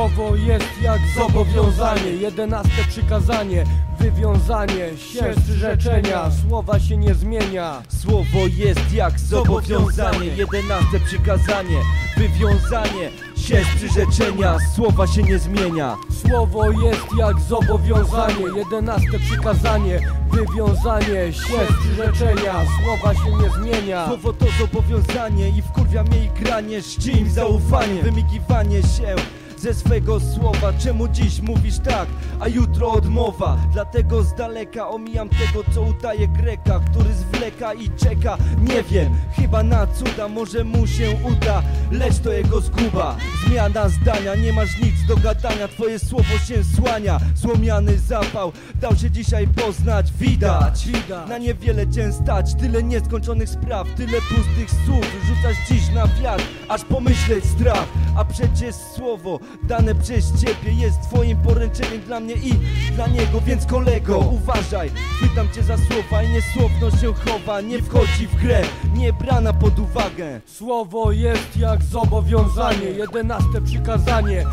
Słowo jest jak zobowiązanie Jedenaste przykazanie Wywiązanie się z przyrzeczenia Słowa się nie zmienia. Słowo jest jak zobowiązanie Jedenaste przykazanie Wywiązanie się z przyrzeczenia. Słowa się nie zmienia. Słowo jest jak zobowiązanie Jedenaste przykazanie Wywiązanie się z przyrzeczenia. Słowa się nie zmienia. Słowo to zobowiązanie i wkurwia mnie i granie im zaufanie, wymigiwanie się ze swego słowa. Czemu dziś mówisz tak, a jutro odmowa? Dlatego z daleka omijam tego, co udaje Greka Który zwleka i czeka, nie wiem Chyba na cuda, może mu się uda Lecz to jego zguba. Zmiana zdania, nie masz nic do gadania. Twoje słowo się słania. Słomiany zapał, dał się dzisiaj poznać. Widać. na niewiele cię stać. Tyle nieskończonych spraw, tyle pustych słów. Rzucasz dziś na wiatr, aż pomyśleć strach. A przecież słowo dane przez ciebie Jest twoim poręczeniem dla mnie i dla niego Więc kolego, uważaj. Pytam cię za słowa i niesłowność się chowa. Nie wchodzi w grę, nie brana pod uwagę. Słowo jest jak zobowiązanie Jedenaste przykazanie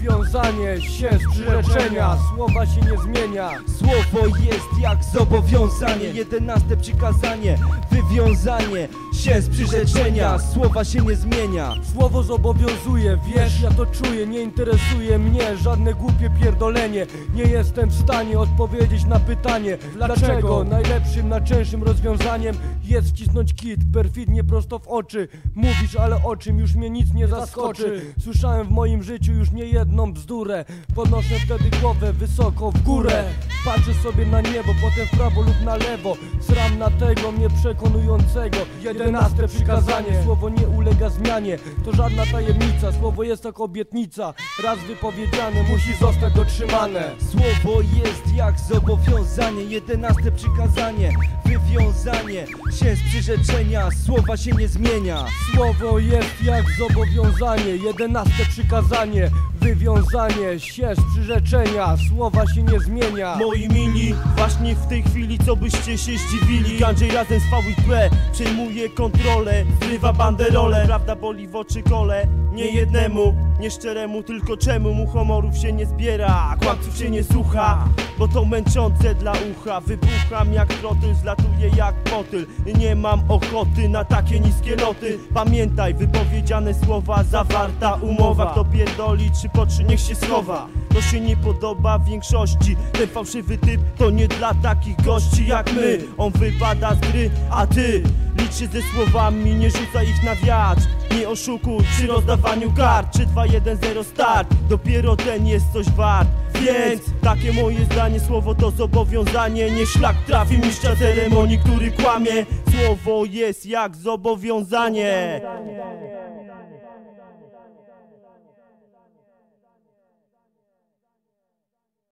Wywiązanie się z przyrzeczenia. Słowa się nie zmienia. Słowo jest jak zobowiązanie. Jedenaste przykazanie. Wywiązanie się z przyrzeczenia. Słowa się nie zmienia. Słowo zobowiązuje, wiesz, ja to czuję. Nie interesuje mnie żadne głupie pierdolenie. Nie jestem w stanie odpowiedzieć na pytanie Dlaczego najlepszym, najczęstszym rozwiązaniem Jest wcisnąć kit perfidnie prosto w oczy. Mówisz, ale o czym już mnie nic nie zaskoczy. Słyszałem w moim życiu już nie jedną bzdurę. Podnoszę wtedy głowę wysoko w górę. Patrzę sobie na niebo, potem w prawo lub na lewo. Sram na tego mnie przekonującego Jedenaste przykazanie. Słowo nie ulega zmianie. To żadna tajemnica. Słowo jest jak obietnica. Raz wypowiedziane musi zostać dotrzymane. Słowo jest jak zobowiązanie. Jedenaste przykazanie. Wywiązanie się z przyrzeczenia. Słowa się nie zmienia. Słowo jest jak zobowiązanie. Jedenaste przykazanie. Wywiązanie się z przyrzeczenia Słowa się nie zmienia. Moi mili, właśnie w tej chwili co byście się zdziwili. Andrzej razem z VWP przejmuje kontrolę Zrywa banderole, prawda boli w oczy kole Nie jednemu, nie szczeremu, tylko czemu mu homorów się nie zbiera Kłamców się nie słucha, bo to męczące dla ucha. Wybucham jak trotyl, zlatuję jak motyl. Nie mam ochoty na takie niskie loty Pamiętaj, wypowiedziane słowa, zawarta umowa. Kto pierdoli trzy po trzy, niech się schowa. To się nie podoba większości. Ten fałszywy typ to nie dla takich gości jak my. On wypada z gry, a ty Licz się ze słowami, nie rzucaj ich na wiatr. Nie oszukuj przy rozdawaniu kart. 3, 2, 1, 0 start. Dopiero ten jest coś wart. Więc takie moje zdanie Słowo to zobowiązanie. Nie szlak trafi mistrza ceremonii, który kłamie. Słowo jest jak zobowiązanie